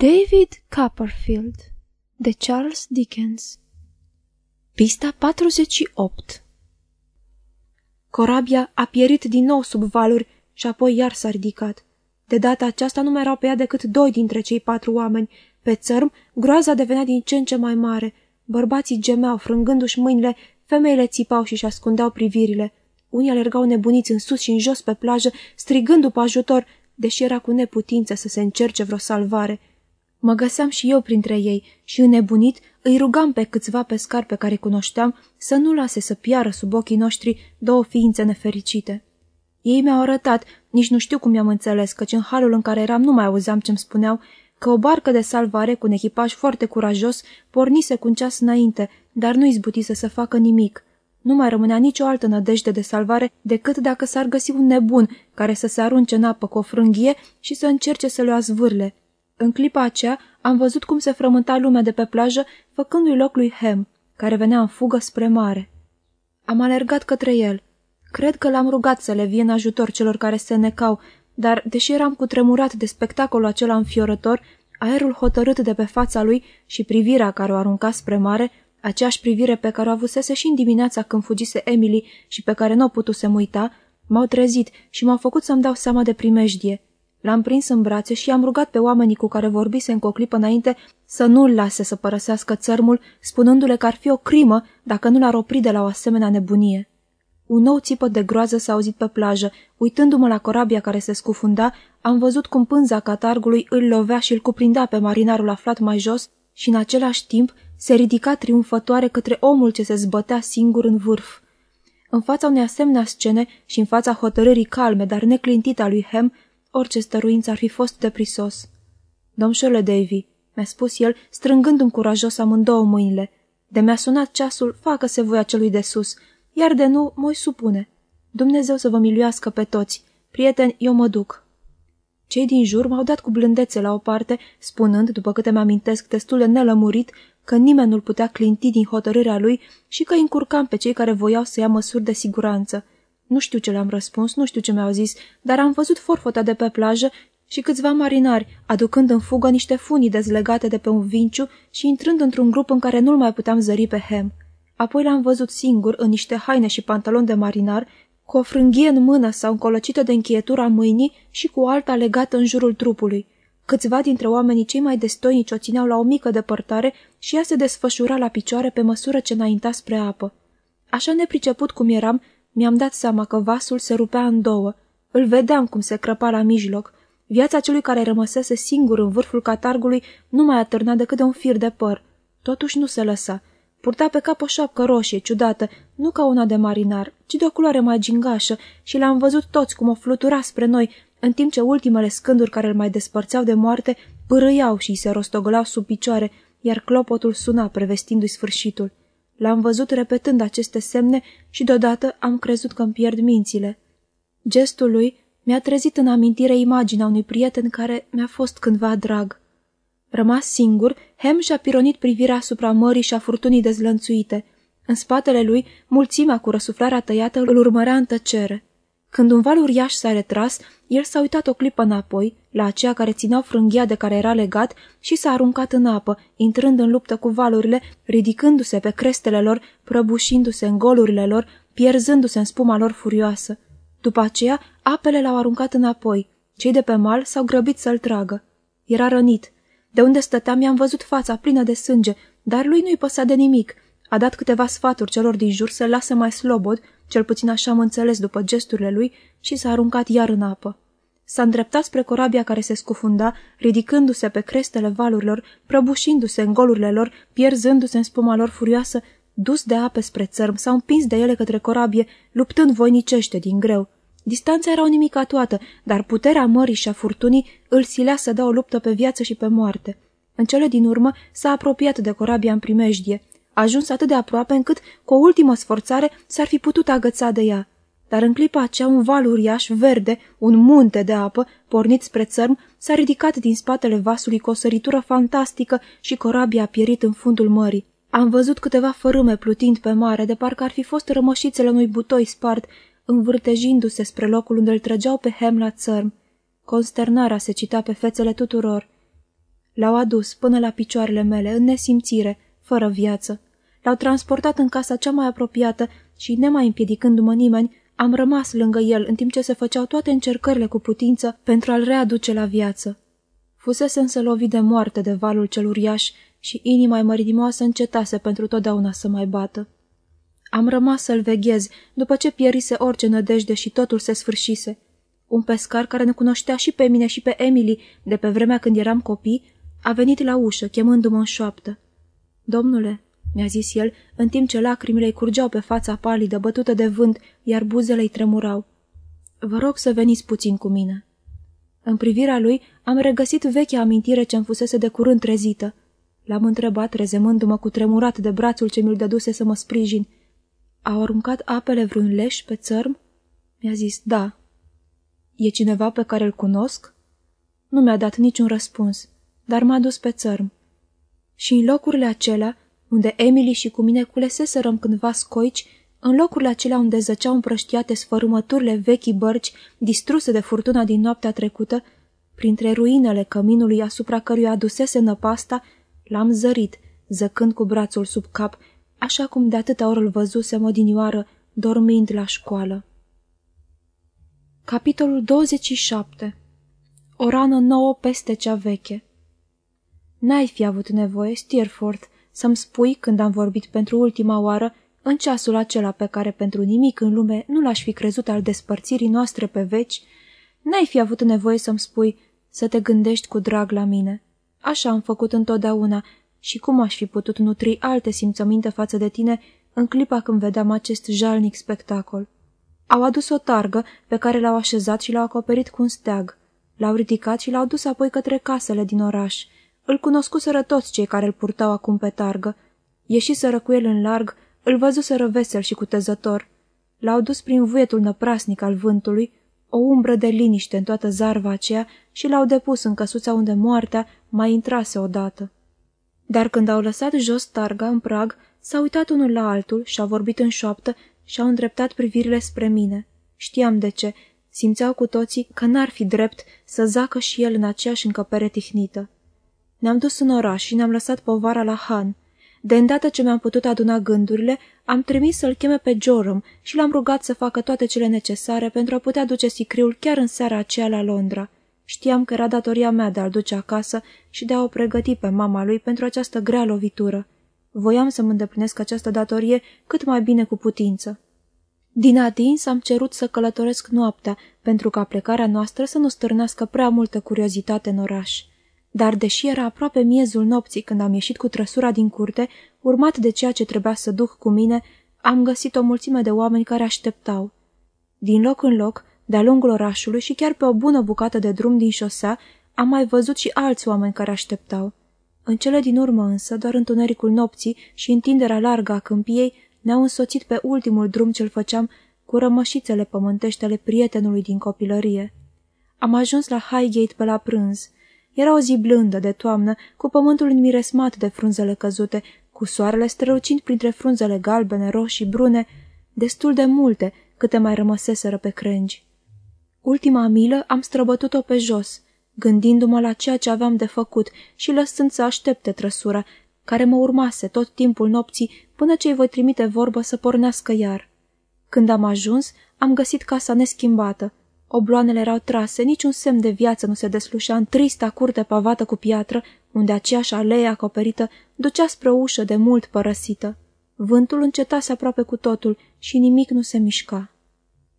David Copperfield de Charles Dickens Pista 48 Corabia a pierit din nou sub valuri și apoi iar s-a ridicat. De data aceasta nu mai erau pe ea decât doi dintre cei patru oameni. Pe țărm, groaza devenea din ce în ce mai mare. Bărbații gemeau, frângându-și mâinile, femeile țipau și-și ascundeau privirile. Unii alergau nebuniți în sus și în jos pe plajă, strigând după ajutor, deși era cu neputință să se încerce vreo salvare. Mă găseam și eu printre ei și, înnebunit, îi rugam pe câțiva pescari pe care cunoșteam să nu lase să piară sub ochii noștri două ființe nefericite. Ei mi-au arătat, nici nu știu cum i-am înțeles, căci în halul în care eram nu mai auzeam ce-mi spuneau, că o barcă de salvare cu un echipaj foarte curajos pornise cu un ceas înainte, dar nu izbutise să facă nimic. Nu mai rămânea nicio altă nădejde de salvare decât dacă s-ar găsi un nebun care să se arunce în apă cu o frânghie și să încerce să le azvârle. În clipa aceea am văzut cum se frământa lumea de pe plajă, făcându-i loc lui Hem, care venea în fugă spre mare. Am alergat către el. Cred că l-am rugat să le vie în ajutor celor care se necau, dar, deși eram cutremurat de spectacolul acela înfiorător, aerul hotărât de pe fața lui și privirea care o arunca spre mare, aceeași privire pe care o avusese și în dimineața când fugise Emily și pe care nu o putusem uita, m-au trezit și m-au făcut să-mi dau seama de primejdie. L-am prins în brațe și i-am rugat pe oamenii cu care vorbise încă o clipă înainte să nu-l lase să părăsească țărmul, spunându-le că ar fi o crimă dacă nu l-ar opri de la o asemenea nebunie. Un nou țipă de groază s-a auzit pe plajă. Uitându-mă la corabia care se scufunda, am văzut cum pânza catargului îl lovea și îl cuprindea pe marinarul aflat mai jos și în același timp se ridica triumfătoare către omul ce se zbătea singur în vârf. În fața unei asemenea scene și în fața hotărârii calme, dar neclintite a lui Hem, Orice stăruință ar fi fost deprisos. Domșule Davy, mi-a spus el, strângându-mi curajos amândouă mâinile, de mi-a sunat ceasul, facă-se voia celui de sus, iar de nu, mă supune. Dumnezeu să vă miluiască pe toți. Prieteni, eu mă duc. Cei din jur m-au dat cu blândețe la o parte, spunând, după câte mi-amintesc destul de nelămurit, că nimeni nu-l putea clinti din hotărârea lui și că încurcam pe cei care voiau să ia măsuri de siguranță. Nu știu ce le-am răspuns, nu știu ce mi-au zis, dar am văzut forfota de pe plajă și câțiva marinari, aducând în fugă niște funii dezlegate de pe un vinciu și intrând într-un grup în care nu-l mai puteam zări pe Hem. Apoi l-am văzut singur, în niște haine și pantaloni de marinar, cu o frânghie în mână sau încolăcită de încheietura mâinii și cu alta legată în jurul trupului. Câțiva dintre oamenii cei mai destoinici o țineau la o mică depărtare și ea se desfășura la picioare pe măsură ce înainta spre apă. Așa nepriceput cum eram, mi-am dat seama că vasul se rupea în două. Îl vedeam cum se crăpa la mijloc. Viața celui care rămăsese singur în vârful catargului nu mai atârna decât de un fir de păr. Totuși nu se lăsa. Purta pe cap o șapcă roșie, ciudată, nu ca una de marinar, ci de o culoare mai gingașă și l-am văzut toți cum o flutura spre noi, în timp ce ultimele scânduri care îl mai despărțeau de moarte pârâiau și îi se rostogoleau sub picioare, iar clopotul suna prevestindu-i sfârșitul. L-am văzut repetând aceste semne și deodată am crezut că îmi pierd mințile. Gestul lui mi-a trezit în amintire imaginea unui prieten care mi-a fost cândva drag. Rămas singur, Hem și-a pironit privirea asupra mării și a furtunii dezlănțuite. În spatele lui, mulțimea cu răsuflarea tăiată îl urmărea în tăcere. Când un val uriaș s-a retras, el s-a uitat o clipă înapoi, la aceea care țineau frânghia de care era legat și s-a aruncat în apă, intrând în luptă cu valurile, ridicându-se pe crestele lor, prăbușindu-se în golurile lor, pierzându-se în spuma lor furioasă. După aceea, apele l-au aruncat înapoi. Cei de pe mal s-au grăbit să-l tragă. Era rănit. De unde stăteam i-am văzut fața plină de sânge, dar lui nu-i păsa de nimic. A dat câteva sfaturi celor din jur să lasă mai slobod cel puțin așa am înțeles după gesturile lui, și s-a aruncat iar în apă. S-a îndreptat spre corabia care se scufunda, ridicându-se pe crestele valurilor, prăbușindu-se în golurile lor, pierzându-se în spuma lor furioasă, dus de ape spre țărm, s-au împins de ele către corabie, luptând voinicește din greu. Distanța era o nimica toată, dar puterea mării și a furtunii îl silea să dea o luptă pe viață și pe moarte. În cele din urmă s-a apropiat de corabia în primejdie a ajuns atât de aproape încât, cu o ultimă sforțare, s-ar fi putut agăța de ea. Dar în clipa aceea un val uriaș, verde, un munte de apă, pornit spre țărm, s-a ridicat din spatele vasului cu o săritură fantastică și corabia a pierit în fundul mării. Am văzut câteva fărâme plutind pe mare, de parcă ar fi fost rămășițele unui butoi spart, învârtejindu-se spre locul unde îl trăgeau pe hem la țărm. Consternarea se cita pe fețele tuturor. L-au adus până la picioarele mele, în nesimțire, fără viață. L-au transportat în casa cea mai apropiată și, nemai împiedicându-mă nimeni, am rămas lângă el în timp ce se făceau toate încercările cu putință pentru a-l readuce la viață. Fusese însă lovit de moarte de valul cel uriaș și inima măritimoasă încetase pentru totdeauna să mai bată. Am rămas să-l veghez după ce pierise orice nădejde și totul se sfârșise. Un pescar care ne cunoștea și pe mine și pe Emily de pe vremea când eram copii a venit la ușă, chemându-mă în șoaptă. Domnule, mi-a zis el, în timp ce lacrimile îi curgeau pe fața palidă, bătută de vânt, iar buzele îi tremurau. Vă rog să veniți puțin cu mine. În privirea lui am regăsit vechea amintire ce-mi fusese de curând trezită. L-am întrebat, rezemându-mă cu tremurat de brațul ce mi-l dăduse să mă sprijin. Au aruncat apele vreun leș pe țărm? Mi-a zis, da. E cineva pe care îl cunosc? Nu mi-a dat niciun răspuns, dar m-a dus pe țărm. Și în locurile acelea, unde Emily și cu mine culeseserăm cândva scoici, în locurile acelea unde zăceau împrăștiate sfărâmăturile vechii bărci distruse de furtuna din noaptea trecută, printre ruinele căminului asupra căruia adusese năpasta, l-am zărit, zăcând cu brațul sub cap, așa cum de atâta ori îl văzusem odinioară, dormind la școală. Capitolul 27 O rană nouă peste cea veche N-ai fi avut nevoie, Steerforth, să-mi spui când am vorbit pentru ultima oară, în ceasul acela pe care pentru nimic în lume nu l-aș fi crezut al despărțirii noastre pe veci, n-ai fi avut nevoie să-mi spui să te gândești cu drag la mine. Așa am făcut întotdeauna și cum aș fi putut nutri alte simțăminte față de tine în clipa când vedeam acest jalnic spectacol. Au adus o targă pe care l-au așezat și l-au acoperit cu un steag. L-au ridicat și l-au dus apoi către casele din oraș. Îl cunoscuseră toți cei care îl purtau acum pe targă. Ieșiseră cu el în larg, îl văzuseră vesel și cutezător. L-au dus prin vuietul năprasnic al vântului, o umbră de liniște în toată zarva aceea și l-au depus în căsuța unde moartea mai intrase odată. Dar când au lăsat jos targa în prag, s-au uitat unul la altul și-au vorbit în șoaptă și-au îndreptat privirile spre mine. Știam de ce. Simțeau cu toții că n-ar fi drept să zacă și el în aceeași încăpere tihnită. Ne-am dus în oraș și ne-am lăsat povara la Han. De îndată ce mi-am putut aduna gândurile, am trimis să-l cheme pe Joram și l-am rugat să facă toate cele necesare pentru a putea duce sicriul chiar în seara aceea la Londra. Știam că era datoria mea de a-l duce acasă și de a o pregăti pe mama lui pentru această grea lovitură. Voiam să-mi îndeplinesc această datorie cât mai bine cu putință. Din atins am cerut să călătoresc noaptea, pentru ca plecarea noastră să nu stârnească prea multă curiozitate în oraș. Dar deși era aproape miezul nopții când am ieșit cu trăsura din curte, urmat de ceea ce trebuia să duc cu mine, am găsit o mulțime de oameni care așteptau. Din loc în loc, de-a lungul orașului și chiar pe o bună bucată de drum din șosea, am mai văzut și alți oameni care așteptau. În cele din urmă însă, doar întunericul nopții și întinderea largă a câmpiei ne-au însoțit pe ultimul drum ce-l făceam cu rămășițele pământești ale prietenului din copilărie. Am ajuns la Highgate pe la prânz. Era o zi blândă de toamnă, cu pământul înmiresmat de frunzele căzute, cu soarele strălucind printre frunzele galbene, roșii, brune, destul de multe, câte mai rămăseseră pe crengi. Ultima milă am străbătut-o pe jos, gândindu-mă la ceea ce aveam de făcut și lăsând să aștepte trăsura, care mă urmase tot timpul nopții până ce îi voi trimite vorbă să pornească iar. Când am ajuns, am găsit casa neschimbată. Obloanele erau trase, niciun semn de viață nu se deslușea în trista curte pavată cu piatră, unde aceeași alee acoperită ducea spre o ușă de mult părăsită. Vântul încetase aproape cu totul și nimic nu se mișca.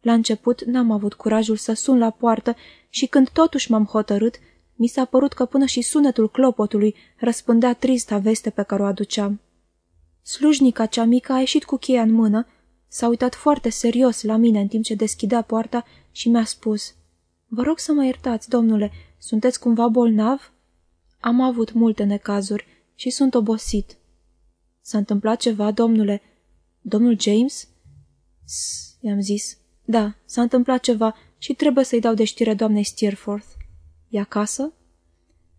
La început n-am avut curajul să sun la poartă și când totuși m-am hotărât, mi s-a părut că până și sunetul clopotului răspândea trista veste pe care o aduceam. Slujnica cea mică a ieșit cu cheia în mână, s-a uitat foarte serios la mine în timp ce deschidea poarta și mi-a spus Vă rog să mă iertați, domnule, sunteți cumva bolnav?" Am avut multe necazuri și sunt obosit." S-a întâmplat ceva, domnule?" Domnul James?" i-am zis. Da, s-a întâmplat ceva și trebuie să-i dau de știre doamnei Steerforth. E acasă?"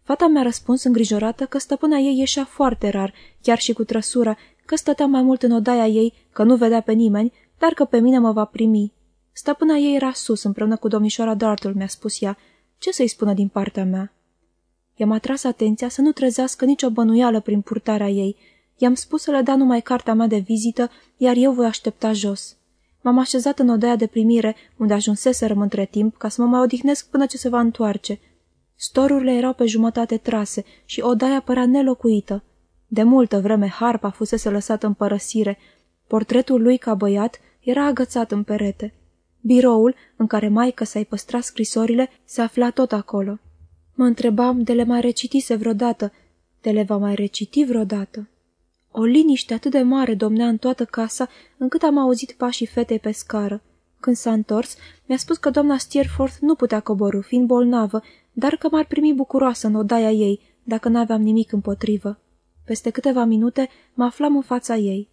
Fata mi-a răspuns îngrijorată că stăpâna ei ieșea foarte rar, chiar și cu trăsura, că stătea mai mult în odaia ei, că nu vedea pe nimeni, dar că pe mine mă va primi. Stăpâna ei era sus împreună cu domnișoara Dartle, mi-a spus ea. Ce să-i spună din partea mea? I-am atras atenția să nu trezească nicio bănuială prin purtarea ei. I-am spus să le da numai cartea mea de vizită, iar eu voi aștepta jos. M-am așezat în odaia de primire, unde ajunseserăm între timp, ca să mă mai odihnesc până ce se va întoarce. Storurile erau pe jumătate trase și odaia părea nelocuită. De multă vreme harpa fusese lăsată în părăsire. Portretul lui ca băiat era agățat în perete. Biroul, în care maică s-ai păstra scrisorile, se afla tot acolo. Mă întrebam de le mai recitise vreodată, de le va mai reciti vreodată. O liniște atât de mare domnea în toată casa, încât am auzit pașii fetei pe scară. Când s-a întors, mi-a spus că doamna Stierforth nu putea coborâ, fiind bolnavă, dar că m-ar primi bucuroasă în odaia ei, dacă n-aveam nimic împotrivă. Peste câteva minute mă aflam în fața ei.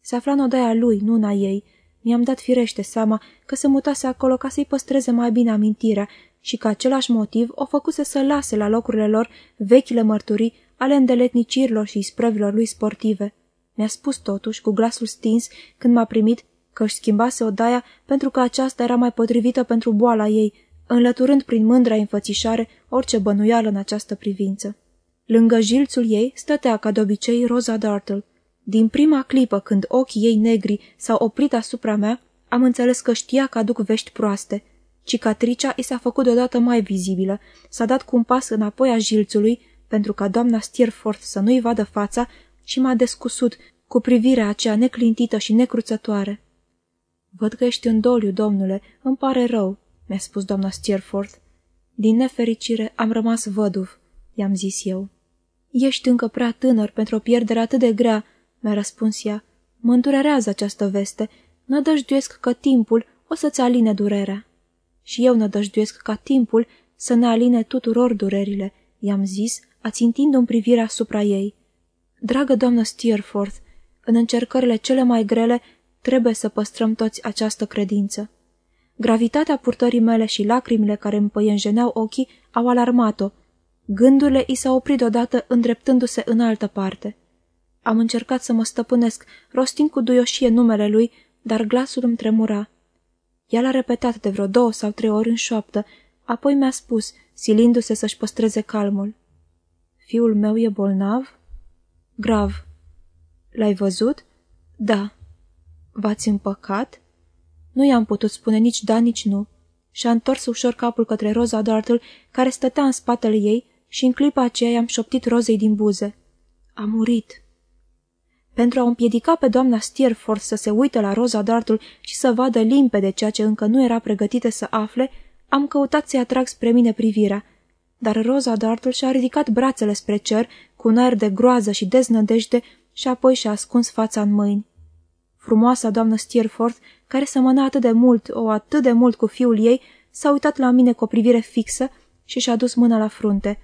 Se afla în odaia lui, nu în a ei. Mi-am dat firește seama că se mutase acolo ca să-i păstreze mai bine amintirea și că același motiv o făcuse să lase la locurile lor vechile mărturii ale îndeletnicirilor și isprăvilor lui sportive. Mi-a spus totuși, cu glasul stins, când m-a primit, că își schimbase odaia pentru că aceasta era mai potrivită pentru boala ei, înlăturând prin mândra înfățișare orice bănuială în această privință. Lângă jilțul ei stătea ca de obicei Rosa Dartle. Din prima clipă când ochii ei negri s-au oprit asupra mea, am înțeles că știa că aduc vești proaste. Cicatricea i s-a făcut deodată mai vizibilă, s-a dat cu un pas înapoi a jilțului, pentru ca doamna Stierforth să nu-i vadă fața și m-a descusut cu privirea aceea neclintită și necruțătoare. Văd că ești în doliu, domnule, îmi pare rău, mi-a spus doamna Stierforth. Din nefericire am rămas văduv, i-am zis eu. Ești încă prea tânăr pentru o pierdere atât de grea, mi-a răspuns ea. Mă îndurerează această veste. Nădăjduiesc că timpul o să-ți aline durerea. Și eu nădăjduiesc ca timpul să ne aline tuturor durerile, i-am zis, ațintind-o privirea asupra ei. Dragă doamnă Steerforth, în încercările cele mai grele trebuie să păstrăm toți această credință. Gravitatea purtării mele și lacrimile care îmi păienjeneau ochii au alarmat-o. Gândurile i s-au oprit odată îndreptându-se în altă parte. Am încercat să mă stăpânesc, rostind cu duioșie numele lui, dar glasul îmi tremura. El a repetat de vreo două sau trei ori în șoaptă, apoi mi-a spus, silindu-se să-și păstreze calmul. Fiul meu e bolnav? Grav. L-ai văzut? Da. V-ați împăcat? Nu i-am putut spune nici da, nici nu. Și-a întors ușor capul către Roza Dartle, care stătea în spatele ei, și în clipa aceea i-am șoptit rozei din buze. A murit. Pentru a împiedica pe doamna Steerforth să se uite la Roza Dartle și să vadă limpede ceea ce încă nu era pregătită să afle, am căutat să-i atrag spre mine privirea, dar Rosa Dartle și-a ridicat brațele spre cer cu un aer de groază și deznădejde și apoi și-a ascuns fața în mâini. Frumoasa doamnă Steerforth, care semăna atât de mult, o atât de mult cu fiul ei, s-a uitat la mine cu o privire fixă și și-a dus mâna la frunte.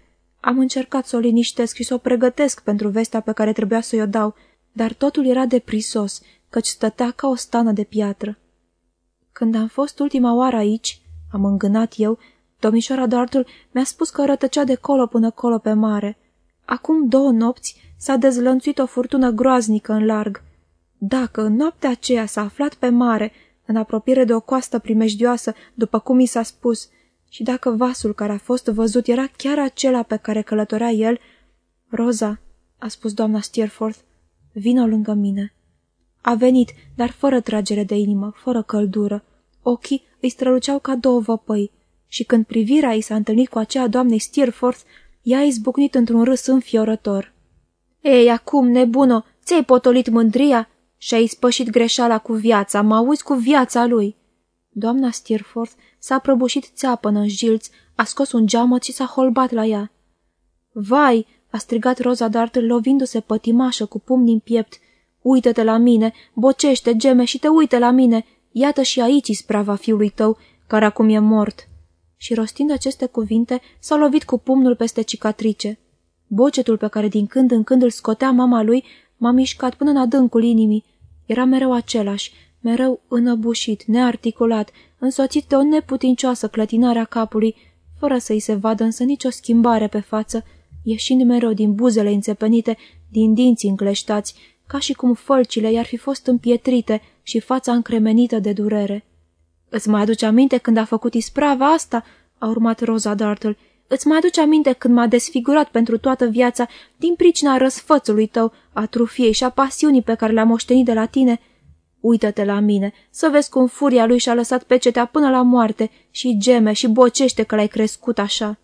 Am încercat să o liniștesc și să o pregătesc pentru vestea pe care trebuia să o dau, dar totul era deprisos, căci stătea ca o stană de piatră. Când am fost ultima oară aici, am îngânat eu, Domnișoara Dartul mi-a spus că rătăcea de colo până colo pe mare. Acum două nopți s-a dezlănțuit o furtună groaznică în larg. Dacă în noaptea aceea s-a aflat pe mare, în apropiere de o coastă primejdioasă, după cum i s-a spus, și dacă vasul care a fost văzut era chiar acela pe care călătorea el, Roza, a spus doamna Steerforth, vină lângă mine. A venit, dar fără tragere de inimă, fără căldură. Ochii îi străluceau ca două văpăi și când privirea ei s-a întâlnit cu aceea doamnei Steerforth, ea a izbucnit într-un râs înfiorător. Ei, acum, nebună, ți-ai potolit mândria și-ai spășit greșeala cu viața, mă auzi cu viața lui. Doamna Steerforth s-a prăbușit țeapănă în jilț, a scos un geamăt și s-a holbat la ea. Vai, a strigat Roza Dartle lovindu-se pătimașă cu pumni în piept. Uită-te la mine, bocește, geme și te uite la mine. Iată și aici isprava fiului tău, care acum e mort și rostind aceste cuvinte, s-a lovit cu pumnul peste cicatrice. Bocetul pe care din când în când îl scotea mama lui m-a mișcat până în adâncul inimii. Era mereu același, mereu înăbușit, nearticulat, însoțit de o neputincioasă clătinare a capului, fără să-i se vadă însă nicio schimbare pe față, ieșind mereu din buzele înțepenite, din dinții încleștați, ca și cum fălcile i-ar fi fost împietrite și fața încremenită de durere. Îți mai aduce aminte când a făcut isprava asta?" a urmat Rosa Dartle. Îți mai aduce aminte când m-a desfigurat pentru toată viața din pricina răsfățului tău, a trufiei și a pasiunii pe care le-a moștenit de la tine? Uită-te la mine, să vezi cum furia lui și-a lăsat pecetea până la moarte și geme și bocește că l-ai crescut așa.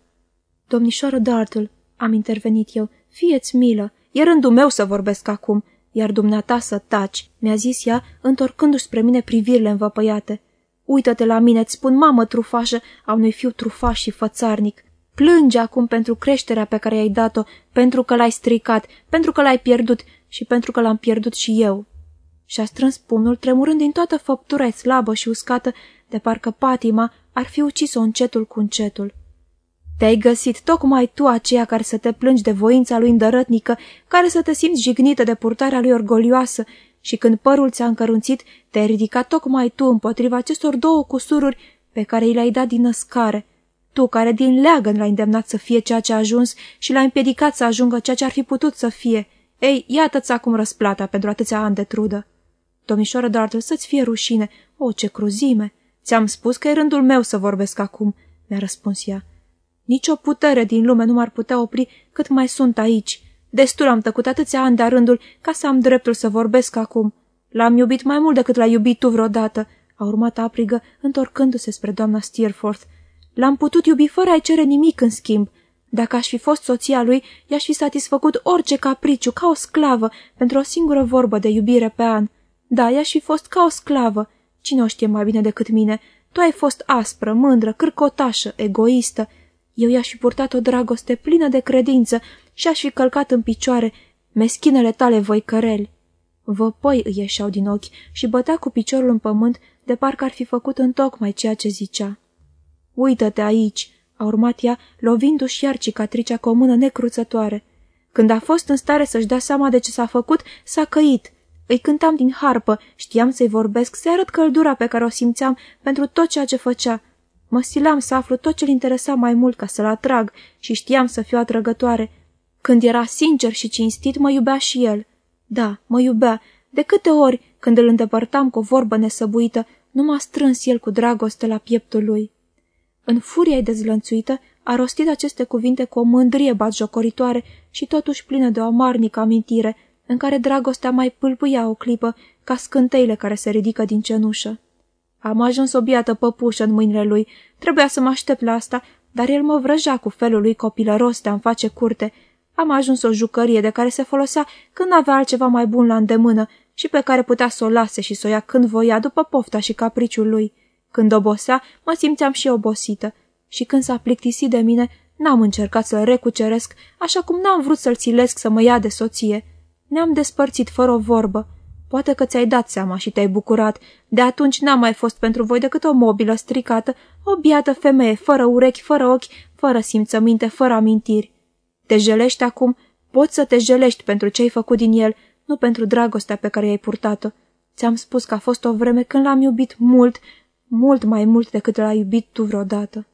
Domnișoară Dartle, am intervenit eu, fieți milă, e rândul meu să vorbesc acum, iar dumneata să taci, mi-a zis ea, întorcându-și spre mine privirile învăpăiate. Uită-te la mine, îți spun mamă trufașă a unui fiu trufaș și fățarnic. Plânge acum pentru creșterea pe care i-ai dat-o, pentru că l-ai stricat, pentru că l-ai pierdut și pentru că l-am pierdut și eu. Și-a strâns pumnul, tremurând din toată făptura slabă și uscată, de parcă patima ar fi ucis-o încetul cu încetul. Te-ai găsit tocmai tu aceea care să te plângi de voința lui îndărătnică, care să te simți jignită de purtarea lui orgolioasă și când părul ți-a încărunțit, te-ai ridicat tocmai tu împotriva acestor două cusururi pe care i le-ai dat din născare. Tu care din leagăn l-ai îndemnat să fie ceea ce a ajuns și l-ai împiedicat să ajungă ceea ce ar fi putut să fie. Ei, iată-ți acum răsplata pentru atâția ani de trudă. Domnișoară Dartle, să-ți fie rușine. O, ce cruzime! Ți-am spus că e rândul meu să vorbesc acum, mi-a răspuns ea. Nici o putere din lume nu m-ar putea opri cât mai sunt aici. Destul am tăcut atâția ani de rândul ca să am dreptul să vorbesc acum. L-am iubit mai mult decât l-ai iubit tu vreodată, a urmat aprigă, întorcându-se spre doamna Steerforth. L-am putut iubi fără a-i cere nimic în schimb. Dacă aș fi fost soția lui, i-aș fi satisfăcut orice capriciu, ca o sclavă, pentru o singură vorbă de iubire pe an. Da, i-aș fi fost ca o sclavă. Cine o știe mai bine decât mine? Tu ai fost aspră, mândră, cârcotașă, egoistă. Eu i-aș fi purtat o dragoste plină de credință și aș fi călcat în picioare meschinele tale voicăreli. Văpăi îi ieșeau din ochi și bătea cu piciorul în pământ de parcă ar fi făcut în tocmai ceea ce zicea. Uită-te aici!" a urmat ea, lovindu-și iar cicatricea cu o mână necruțătoare. Când a fost în stare să-și dea seama de ce s-a făcut, s-a căit. Îi cântam din harpă, știam să-i vorbesc, să arăt căldura pe care o simțeam pentru tot ceea ce făcea. Mă sileam să aflu tot ce-l interesa mai mult ca să-l atrag și știam să fiu atrăgătoare. Când era sincer și cinstit, mă iubea și el. Da, mă iubea. De câte ori, când îl îndepărtam cu o vorbă nesăbuită, nu m-a strâns el cu dragoste la pieptul lui. În furia dezlănțuită, a rostit aceste cuvinte cu o mândrie batjocoritoare și totuși plină de o amarnică amintire, în care dragostea mai pâlpâia o clipă ca scânteile care se ridică din cenușă. Am ajuns o biată păpușă în mâinile lui, trebuia să mă aștept la asta, dar el mă vrăja cu felul lui copilăros de a-mi face curte. Am ajuns o jucărie de care se folosea când avea altceva mai bun la îndemână și pe care putea să o lase și să o ia când voia după pofta și capriciul lui. Când obosea, mă simțeam și obosită și când s-a plictisit de mine, n-am încercat să-l recuceresc, așa cum n-am vrut să-l țilesc să mă ia de soție. Ne-am despărțit fără o vorbă. Poate că ți-ai dat seama și te-ai bucurat. De atunci n-am mai fost pentru voi decât o mobilă stricată, o biată femeie, fără urechi, fără ochi, fără simțăminte, fără amintiri. Te jelești acum? Poți să te jelești pentru ce ai făcut din el, nu pentru dragostea pe care i-ai purtat-o. Ți-am spus că a fost o vreme când l-am iubit mult, mult mai mult decât l-ai iubit tu vreodată.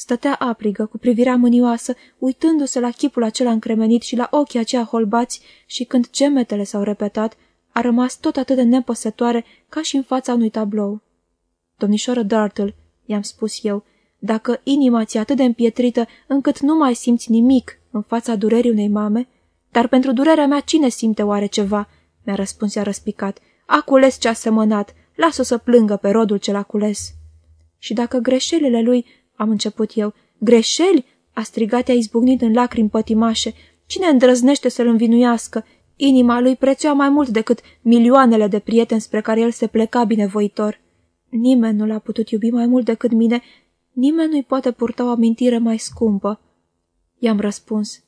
Stătea aprigă, cu privirea mânioasă, uitându-se la chipul acela încremenit și la ochii aceia holbați și când gemetele s-au repetat, a rămas tot atât de nepăsătoare ca și în fața unui tablou. Domnișoară Dartle, i-am spus eu, dacă inima ți atât de împietrită încât nu mai simți nimic în fața durerii unei mame, dar pentru durerea mea cine simte oare ceva? Mi-a răspuns ea răspicat. A cules ce a semănat, lasă să plângă pe rodul ce l-a cules. Și dacă greșelile lui am început eu. Greșeli? A strigat ea izbucnind în lacrimi pătimașe. Cine îndrăznește să-l învinuiască? Inima lui prețua mai mult decât milioanele de prieteni spre care el se pleca binevoitor. Nimeni nu l-a putut iubi mai mult decât mine, nimeni nu-i poate purta o amintire mai scumpă. I-am răspuns.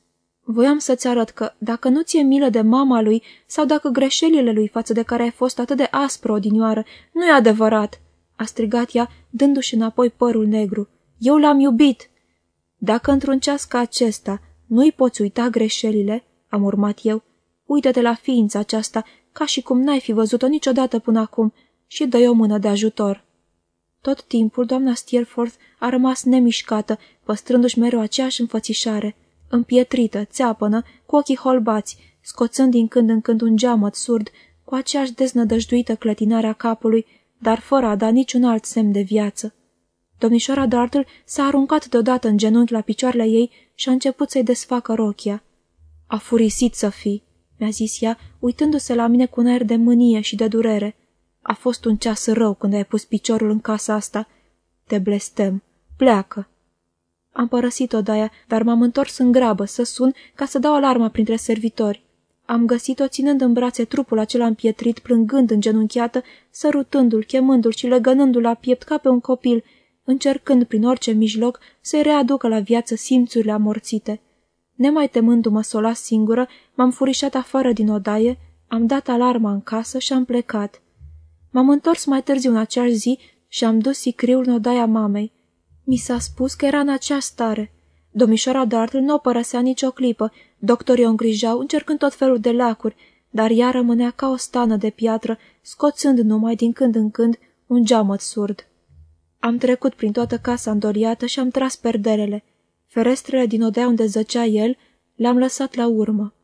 Voiam să-ți arăt că, dacă nu ți-e milă de mama lui sau dacă greșelile lui față de care ai fost atât de aspră odinioară, nu e adevărat, a strigat ea, dându-și înapoi părul negru. Eu l-am iubit. Dacă într-un ceas ca acesta nu-i poți uita greșelile, am urmat eu, uită-te la ființa aceasta ca și cum n-ai fi văzut-o niciodată până acum și dă o mână de ajutor. Tot timpul doamna Steerforth a rămas nemișcată, păstrându-și mereu aceeași înfățișare, împietrită, țeapănă, cu ochii holbați, scoțând din când în când un geamăt surd, cu aceeași deznădăjduită clătinare a capului, dar fără a da niciun alt semn de viață. Domnișoara Dartle s-a aruncat deodată în genunchi la picioarele ei și a început să-i desfacă rochia. A furisit să fii, mi-a zis ea, uitându-se la mine cu un aer de mânie și de durere. A fost un ceas rău când ai pus piciorul în casa asta. Te blestem. Pleacă. Am părăsit odaia, dar m-am întors în grabă să sun ca să dau alarma printre servitori. Am găsit-o ținând în brațe trupul acela împietrit, plângând îngenunchiată, sărutându-l, chemându-l și legănându-l la piept ca pe un copil, încercând prin orice mijloc să-i readucă la viață simțurile amorțite. Nemai temându-mă să o las singură, m-am furișat afară din odaie, am dat alarma în casă și am plecat. M-am întors mai târziu în aceeași zi și am dus sicriul în odaia mamei. Mi s-a spus că era în acea stare. Domnișoara Dartle nu o părăsea nicio clipă, doctorii o îngrijau, încercând tot felul de lacuri, dar ea rămânea ca o stană de piatră, scoțând numai din când în când un geamăt surd. Am trecut prin toată casa îndoriată și am tras perderele. Ferestrele din odea unde zăcea el le-am lăsat la urmă.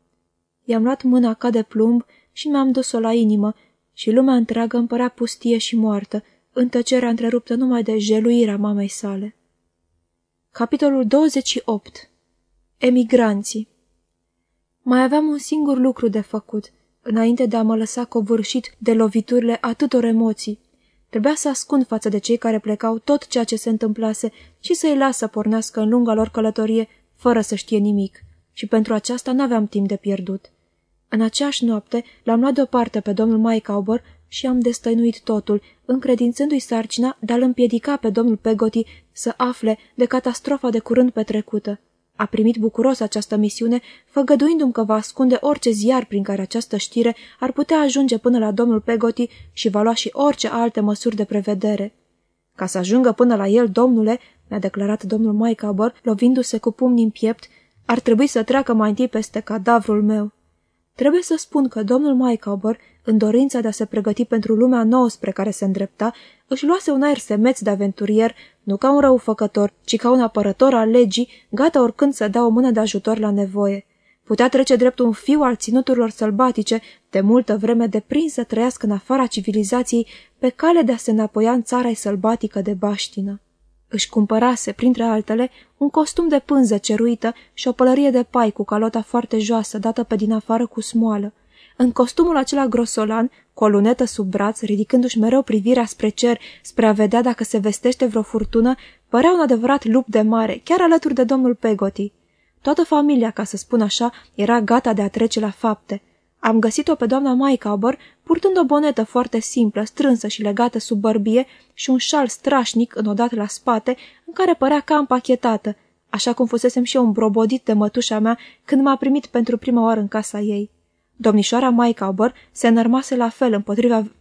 I-am luat mâna ca de plumb și mi-am dus-o la inimă și lumea întreagă îmi părea pustie și moartă, în tăcerea întreruptă numai de jeluirea mamei sale. Capitolul 28 Emigranții Mai aveam un singur lucru de făcut, înainte de a mă lăsa covârșit de loviturile atâtor emoții. Trebuia să ascund față de cei care plecau tot ceea ce se întâmplase și să-i las să pornească în lunga lor călătorie, fără să știe nimic. Și pentru aceasta n-aveam timp de pierdut. În aceeași noapte l-am luat deoparte pe domnul Mike și am destăinuit totul, încredințându-i sarcina de a-l împiedica pe domnul Pegoti să afle de catastrofa de curând petrecută. A primit bucuros această misiune, făgăduindu-mi că va ascunde orice ziar prin care această știre ar putea ajunge până la domnul Pegoti și va lua și orice alte măsuri de prevedere. Ca să ajungă până la el, domnule, mi-a declarat domnul Maicaber, lovindu-se cu pumnii în piept, ar trebui să treacă mai întâi peste cadavrul meu. Trebuie să spun că domnul Maicaber, în dorința de a se pregăti pentru lumea nouă spre care se îndrepta, își luase un aer semeț de aventurier, nu ca un răufăcător, ci ca un apărător al legii, gata oricând să dea o mână de ajutor la nevoie. Putea trece drept un fiu al ținuturilor sălbatice, de multă vreme deprins să trăiască în afara civilizației, pe cale de a se înapoia în țara sălbatică de baștină. Își cumpărase, printre altele, un costum de pânză ceruită și o pălărie de pai cu calota foarte joasă, dată pe din afară cu smoală. În costumul acela grosolan, cu o lunetă sub braț, ridicându-și mereu privirea spre cer, spre a vedea dacă se vestește vreo furtună, părea un adevărat lup de mare, chiar alături de domnul Pegoti. Toată familia, ca să spun așa, era gata de a trece la fapte. Am găsit-o pe doamna Maicaber purtând o bonetă foarte simplă, strânsă și legată sub bărbie și un șal strașnic înodată la spate, în care părea ca împachetată, așa cum fusesem și eu îmbrobodit de mătușa mea când m-a primit pentru prima oară în casa ei. Domnișoara Maicaber se înărmase la fel împotriva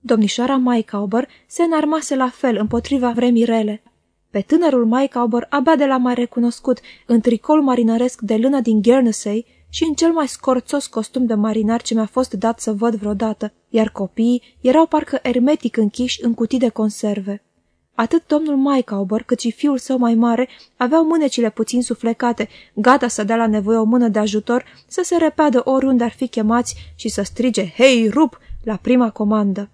Domnișoara Maicaber se înarmase la fel împotriva vremii rele. Pe tânărul Maicaber abia de la mai recunoscut în tricol marinăresc de lână din Guernsey și în cel mai scorțos costum de marinar ce mi-a fost dat să văd vreodată, iar copiii erau parcă ermetic închiși în cutii de conserve. Atât domnul Maicauber cât și fiul său mai mare aveau mânecile puțin suflecate, gata să dea la nevoie o mână de ajutor, să se repeadă oriunde ar fi chemați și să strige, hei, rup, la prima comandă.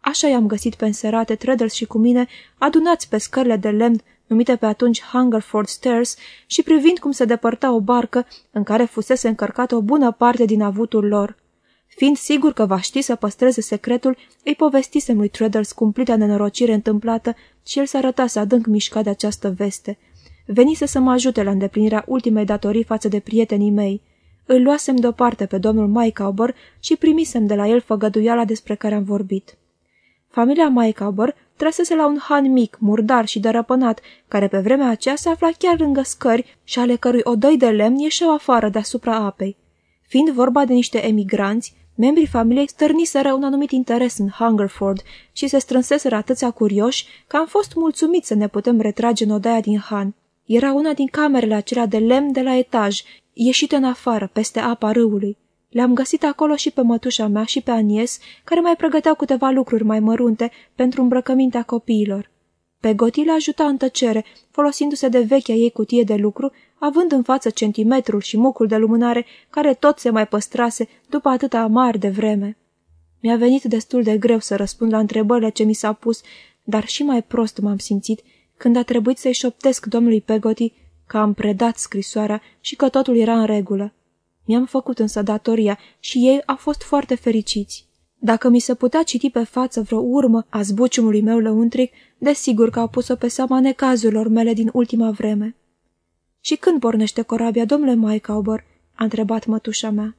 Așa i-am găsit pe înserate Treadles și cu mine, adunați pe scările de lemn, numite pe atunci Hungerford Stairs, și privind cum se depărta o barcă în care fusese încărcată o bună parte din avutul lor. Fiind sigur că va ști să păstreze secretul, îi povestisem lui Treadles cumplita nenorocire întâmplată și el se arătase adânc mișcat de această veste. Venise să mă ajute la îndeplinirea ultimei datorii față de prietenii mei. Îl luasem deoparte pe domnul Maicaber și primisem de la el făgăduiala despre care am vorbit. Familia Maicaber trăsese la un han mic, murdar și dărăpânat, care pe vremea aceea se afla chiar lângă scări și ale cărui odăi de lemn ieșeau afară deasupra apei. Fiind vorba de niște emigranți, membrii familiei stărniseră un anumit interes în Hungerford și se strânseseră atâția curioși că am fost mulțumiți să ne putem retrage în odaia din Han. Era una din camerele acelea de lemn de la etaj, ieșite în afară, peste apa râului. Le-am găsit acolo și pe mătușa mea și pe Anies, care mai pregăteau câteva lucruri mai mărunte pentru îmbrăcămintea copiilor. Pe Goti le ajuta în tăcere, folosindu-se de vechea ei cutie de lucru, având în față centimetrul și mucul de lumânare care tot se mai păstrase după atâta amar de vreme. Mi-a venit destul de greu să răspund la întrebările ce mi s-a pus, dar și mai prost m-am simțit când a trebuit să-i șoptesc domnului Pegoti că am predat scrisoarea și că totul era în regulă. Mi-am făcut însă datoria și ei au fost foarte fericiți. Dacă mi se putea citi pe față vreo urmă a zbuciumului meu lăuntric, desigur că au pus-o pe seama necazurilor mele din ultima vreme. Și când pornește corabia, domnule Maicaubor?" a întrebat mătușa mea.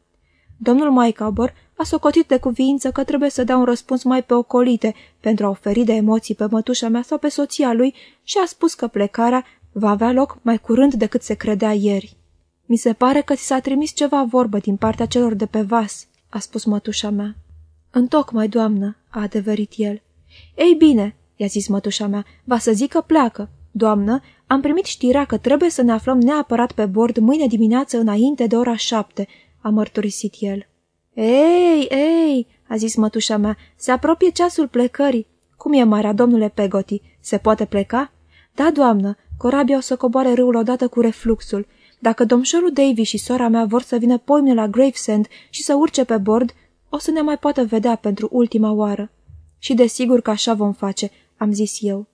Domnul Maicaubor a socotit de cuviință că trebuie să dea un răspuns mai pe ocolite pentru a oferi de emoții pe mătușa mea sau pe soția lui și a spus că plecarea va avea loc mai curând decât se credea ieri. Mi se pare că ți s-a trimis ceva vorbă din partea celor de pe vas, a spus mătușa mea. Întocmai, doamnă, a adeverit el. Ei bine, i-a zis mătușa mea, va să zică pleacă. Doamnă, am primit știrea că trebuie să ne aflăm neapărat pe bord mâine dimineață înainte de ora șapte, a mărturisit el. Ei, ei, a zis mătușa mea, se apropie ceasul plecării. Cum e marea, domnule Pegoti? Se poate pleca? Da, doamnă, corabia o să coboare râul odată cu refluxul. Dacă domșorul Davy și sora mea vor să vină poimne la Gravesend și să urce pe bord, o să ne mai poată vedea pentru ultima oară. Și desigur că așa vom face, am zis eu.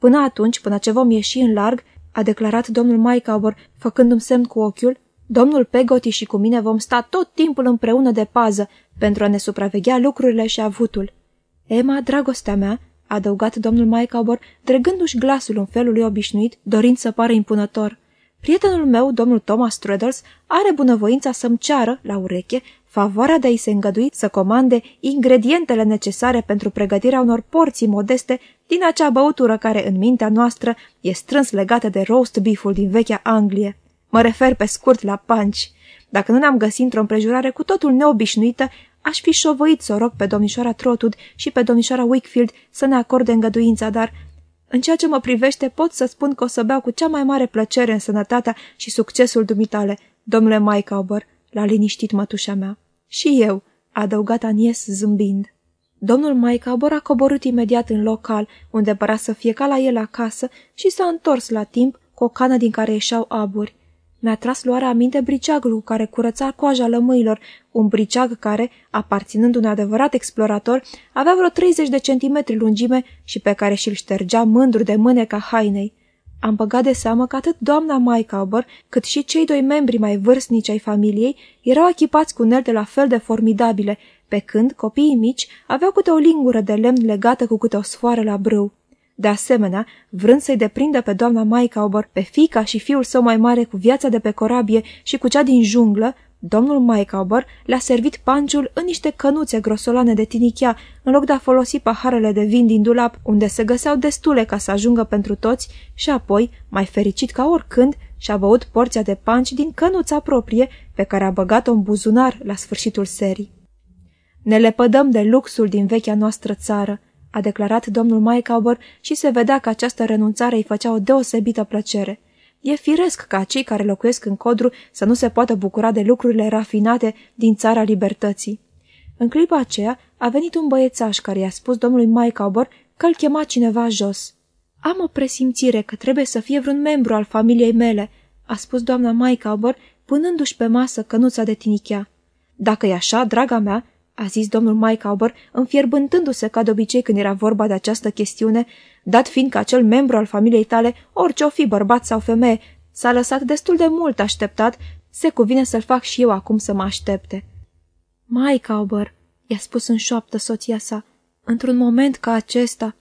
Până atunci, până ce vom ieși în larg, a declarat domnul Maicaubor, făcându-mi semn cu ochiul, domnul Pegoti și cu mine vom sta tot timpul împreună de pază pentru a ne supraveghea lucrurile și avutul. Emma, dragostea mea, a adăugat domnul Maicaubor, dregându-și glasul în felul lui obișnuit, dorind să pară impunător. Prietenul meu, domnul Thomas Treadles, are bunăvoința să-mi ceară, la ureche, favoarea de a-i se îngădui să comande ingredientele necesare pentru pregătirea unor porții modeste din acea băutură care în mintea noastră e strâns legată de roast beef-ul din vechea Anglie. Mă refer pe scurt la panci. Dacă nu ne-am găsit într-o împrejurare cu totul neobișnuită, aș fi șovăit să o rog pe domnișoara Trotud și pe domnișoara Wickfield să ne acorde îngăduința, dar în ceea ce mă privește pot să spun că o să beau cu cea mai mare plăcere în sănătatea și succesul dumitale, domnule Maicaubăr, l-a liniștit mătușa mea. Și eu, a adăugat Anies zâmbind. Domnul Maicaubăr a coborât imediat în local, unde părea să fie ca la el acasă, și s-a întors la timp cu o cană din care ieșeau aburi. Mi-a tras luarea aminte briceagul cu care curăța coaja lămâilor, un briceag care, aparținând un adevărat explorator, avea vreo 30 de centimetri lungime și pe care și-l ștergea mândru de mâneca hainei. Am băgat de seamă că atât doamna Maicaubăr, cât și cei doi membri mai vârstnici ai familiei erau echipați cu unelte la fel de formidabile, pe când copiii mici aveau câte o lingură de lemn legată cu câte o sfoară la brâu. De asemenea, vrând să-i deprindă pe doamna Maicaubăr, pe fica și fiul său mai mare cu viața de pe corabie și cu cea din junglă, domnul Maicaubăr le-a servit panciul în niște cănuțe grosolane de tinichea, în loc de a folosi paharele de vin din dulap, unde se găseau destule ca să ajungă pentru toți, și apoi, mai fericit ca oricând, și-a băut porția de panci din cănuța proprie, pe care a băgat-o în buzunar la sfârșitul serii. Ne lepădăm de luxul din vechea noastră țară, a declarat domnul Maicaubor și se vedea că această renunțare îi făcea o deosebită plăcere. E firesc ca cei care locuiesc în codru să nu se poată bucura de lucrurile rafinate din țara libertății. În clipa aceea a venit un băiețaș care i-a spus domnului Maicaubor că îl chema cineva jos. Am o presimțire că trebuie să fie vreun membru al familiei mele," a spus doamna Maicaubor, punându-și pe masă cănuța de tinichea. Dacă e așa, draga mea, a zis domnul Maicaubăr, înfierbântându-se ca de obicei când era vorba de această chestiune, dat fiind că acel membru al familiei tale, orice o fi bărbat sau femeie, s-a lăsat destul de mult așteptat, se cuvine să-l fac și eu acum să mă aștepte. Maicaubăr, i-a spus în șoaptă soția sa, într-un moment ca acesta,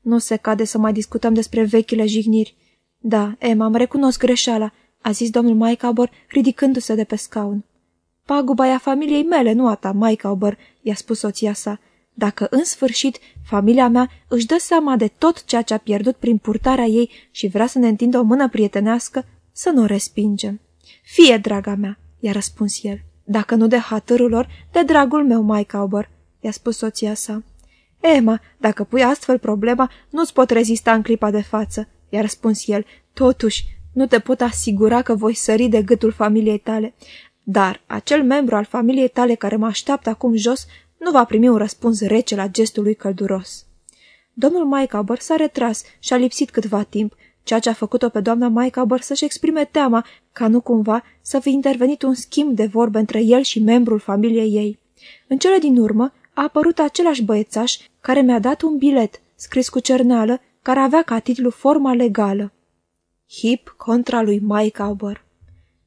nu se cade să mai discutăm despre vechile jigniri. Da, Emma, îmi recunosc greșeala, a zis domnul Maicaubăr, ridicându-se de pe scaun. Paguba e a familiei mele, nu a ta, Maicaubăr, i-a spus soția sa. Dacă în sfârșit familia mea își dă seama de tot ceea ce a pierdut prin purtarea ei și vrea să ne întindă o mână prietenească, să nu o respingem. Fie, draga mea, i-a răspuns el. Dacă nu de hatărul lor, de dragul meu, Maicaubăr, i-a spus soția sa. Emma, dacă pui astfel problema, nu-ți pot rezista în clipa de față, i-a răspuns el. Totuși, nu te pot asigura că voi sări de gâtul familiei tale. Dar acel membru al familiei tale care mă așteaptă acum jos nu va primi un răspuns rece la gestul lui călduros. Domnul Maicaber s-a retras și a lipsit câtva timp, ceea ce a făcut-o pe doamna Maicaber să-și exprime teama ca nu cumva să fi intervenit un schimb de vorbe între el și membrul familiei ei. În cele din urmă a apărut același băiețaș care mi-a dat un bilet scris cu cerneală, care avea ca titlu forma legală. Hip contra lui Mike Auber.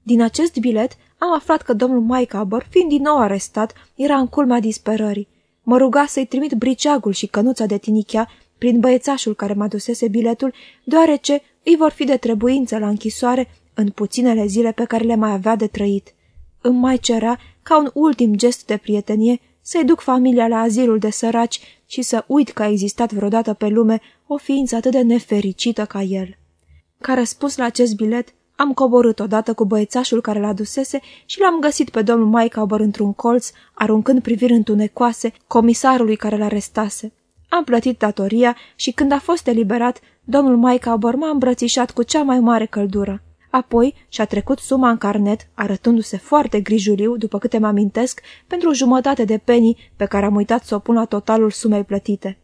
Din acest bilet am aflat că domnul Mike Auber, fiind din nou arestat, era în culmea disperării. Mă ruga să-i trimit briceagul și cănuța de tinichea prin băiețașul care mă adusese biletul, deoarece îi vor fi de trebuință la închisoare în puținele zile pe care le mai avea de trăit. Îmi mai cerea, ca un ultim gest de prietenie, să-i duc familia la azilul de săraci și să uit că a existat vreodată pe lume o ființă atât de nefericită ca el. Ca răspuns la acest bilet, am coborât odată cu băiețașul care l-a dusese și l-am găsit pe domnul Maicaubăr într-un colț, aruncând priviri întunecoase comisarului care l-arestase. Am plătit datoria și când a fost eliberat, domnul Maicaubăr m-a îmbrățișat cu cea mai mare căldură. Apoi și-a trecut suma în carnet, arătându-se foarte grijuliu, după câte mă amintesc, pentru o jumătate de penii pe care am uitat să o pun la totalul sumei plătite.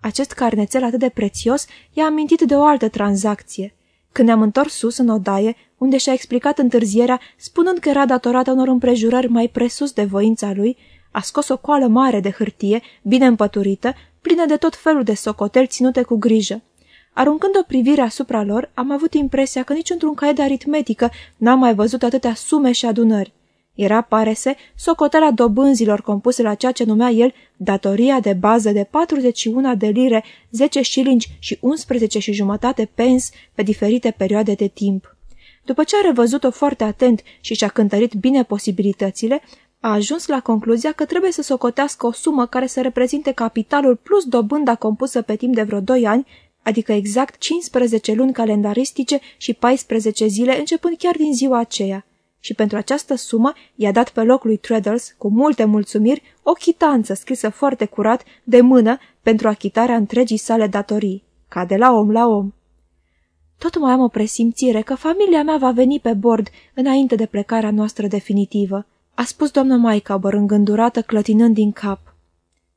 Acest carnețel atât de prețios i-a amintit de o altă tranzacție. Când ne-am întors sus în odaie, unde și-a explicat întârzierea, spunând că era datorată unor împrejurări mai presus de voința lui, a scos o coală mare de hârtie, bine împăturită, plină de tot felul de socoteli ținute cu grijă. Aruncând o privire asupra lor, am avut impresia că nici într-un caiet de aritmetică n-am mai văzut atâtea sume și adunări. Era, pare se, socotelea dobânzilor compuse la ceea ce numea el datoria de bază de 41 de lire, 10 șilingi și 11 și jumătate pens pe diferite perioade de timp. După ce a revăzut-o foarte atent și și-a cântărit bine posibilitățile, a ajuns la concluzia că trebuie să socotească o sumă care să reprezinte capitalul plus dobânda compusă pe timp de vreo 2 ani, adică exact 15 luni calendaristice și 14 zile începând chiar din ziua aceea și pentru această sumă i-a dat pe loc lui Treadles, cu multe mulțumiri, o chitanță scrisă foarte curat, de mână, pentru achitarea întregii sale datorii, ca de la om la om. Tot mai am o presimțire că familia mea va veni pe bord înainte de plecarea noastră definitivă, a spus doamna Maicaber îngândurată clătinând din cap.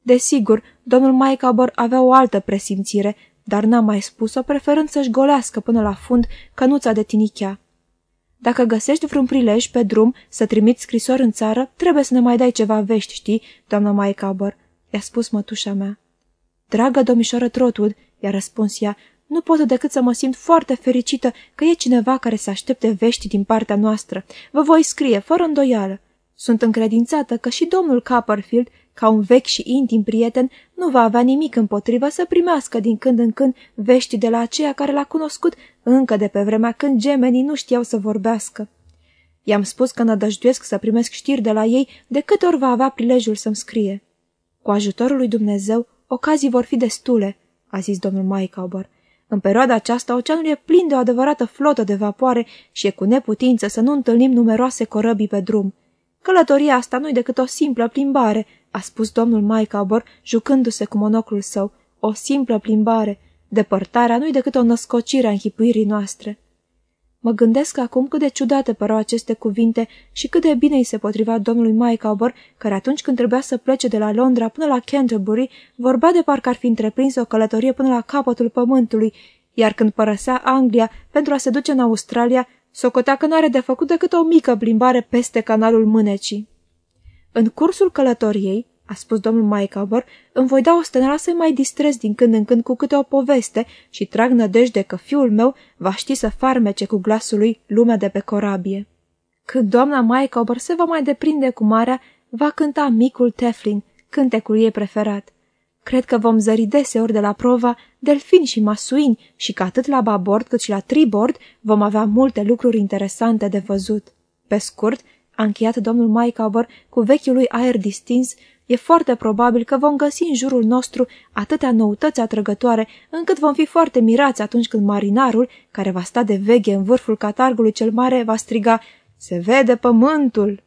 Desigur, domnul Maicaber avea o altă presimțire, dar n-a mai spus-o, preferând să-și golească până la fund cănuța de tinichea. Dacă găsești vreun prilej pe drum să trimiți scrisori în țară, trebuie să ne mai dai ceva vești, știi, doamna Maicaber, i-a spus mătușa mea. Dragă domnișoară Trotwood, i-a răspuns ea, nu pot decât să mă simt foarte fericită că e cineva care să aștepte vești din partea noastră. Vă voi scrie, fără îndoială. Sunt încredințată că și domnul Copperfield ca un vechi și intim prieten, nu va avea nimic împotrivă să primească din când în când vești de la aceea care l-a cunoscut încă de pe vremea când gemenii nu știau să vorbească. I-am spus că nădăjduiesc să primesc știri de la ei de câte ori va avea prilejul să-mi scrie. Cu ajutorul lui Dumnezeu, ocazii vor fi destule, a zis domnul Maicauber. În perioada aceasta, oceanul e plin de o adevărată flotă de vapoare și e cu neputință să nu întâlnim numeroase corăbii pe drum. Călătoria asta nu-i decât o simplă plimbare, a spus domnul Maicabor, jucându-se cu monoclul său. O simplă plimbare. Depărtarea nu-i decât o născocire a închipuirii noastre. Mă gândesc acum cât de ciudate păreau aceste cuvinte și cât de bine îi se potriva domnului Maicauber, care atunci când trebuia să plece de la Londra până la Canterbury, vorbea de parcă ar fi întreprins o călătorie până la capătul pământului, iar când părăsea Anglia pentru a se duce în Australia, socotea că n-are de făcut decât o mică plimbare peste canalul Mânecii. În cursul călătoriei, a spus domnul Maicaber, îmi voi da o stânăra să mai distrez din când în când cu câte o poveste și trag nădejde că fiul meu va ști să farmece cu glasul lui lumea de pe corabie. Când doamna Maicaber se va mai deprinde cu marea, va cânta micul Teflin, cântecul ei preferat. Cred că vom zări deseori de la prova delfini și masuini și că atât la babord cât și la tribord vom avea multe lucruri interesante de văzut. Pe scurt, a încheiat domnul Maicaber cu vechiul lui aer distins, e foarte probabil că vom găsi în jurul nostru atâtea noutăți atrăgătoare, încât vom fi foarte mirați atunci când marinarul, care va sta de veghe în vârful catargului cel mare, va striga Se vede pământul!"